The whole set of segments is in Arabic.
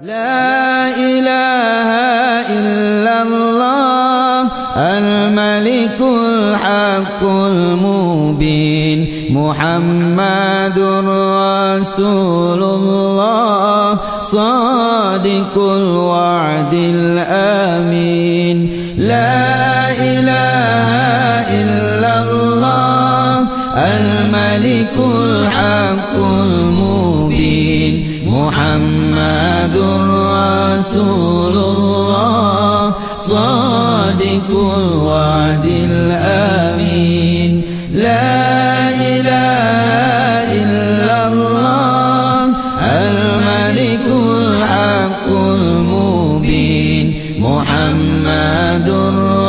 لا إله إلا الله الملك الحق المبين محمد رسول الله صادق الوعد الأمين. لا إله إلا الله الملك الحق المبين. محمد رسول الله صادق الوعد الأمين. لا إله إلا الله الملك الحق المبين. محمد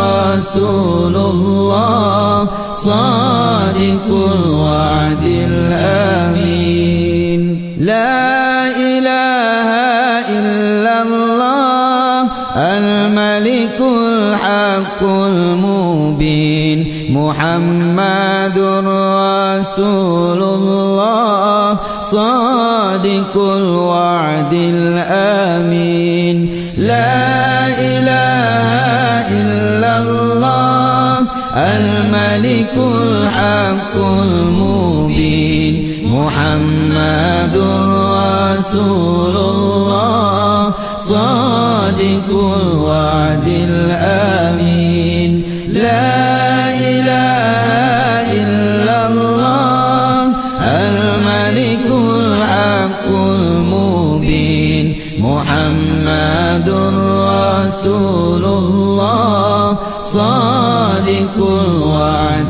رسول الله صادق الوعد الأمين. الملك الحق المبين محمد رسول الله صادق الوعد الأمين. لا إله إلا الله الملك الحق المبين. محمد رسول الله صادق الوعد الآمين. لا إله إلا الله الملك الحق المبين. محمد رسول الله صادق الوعد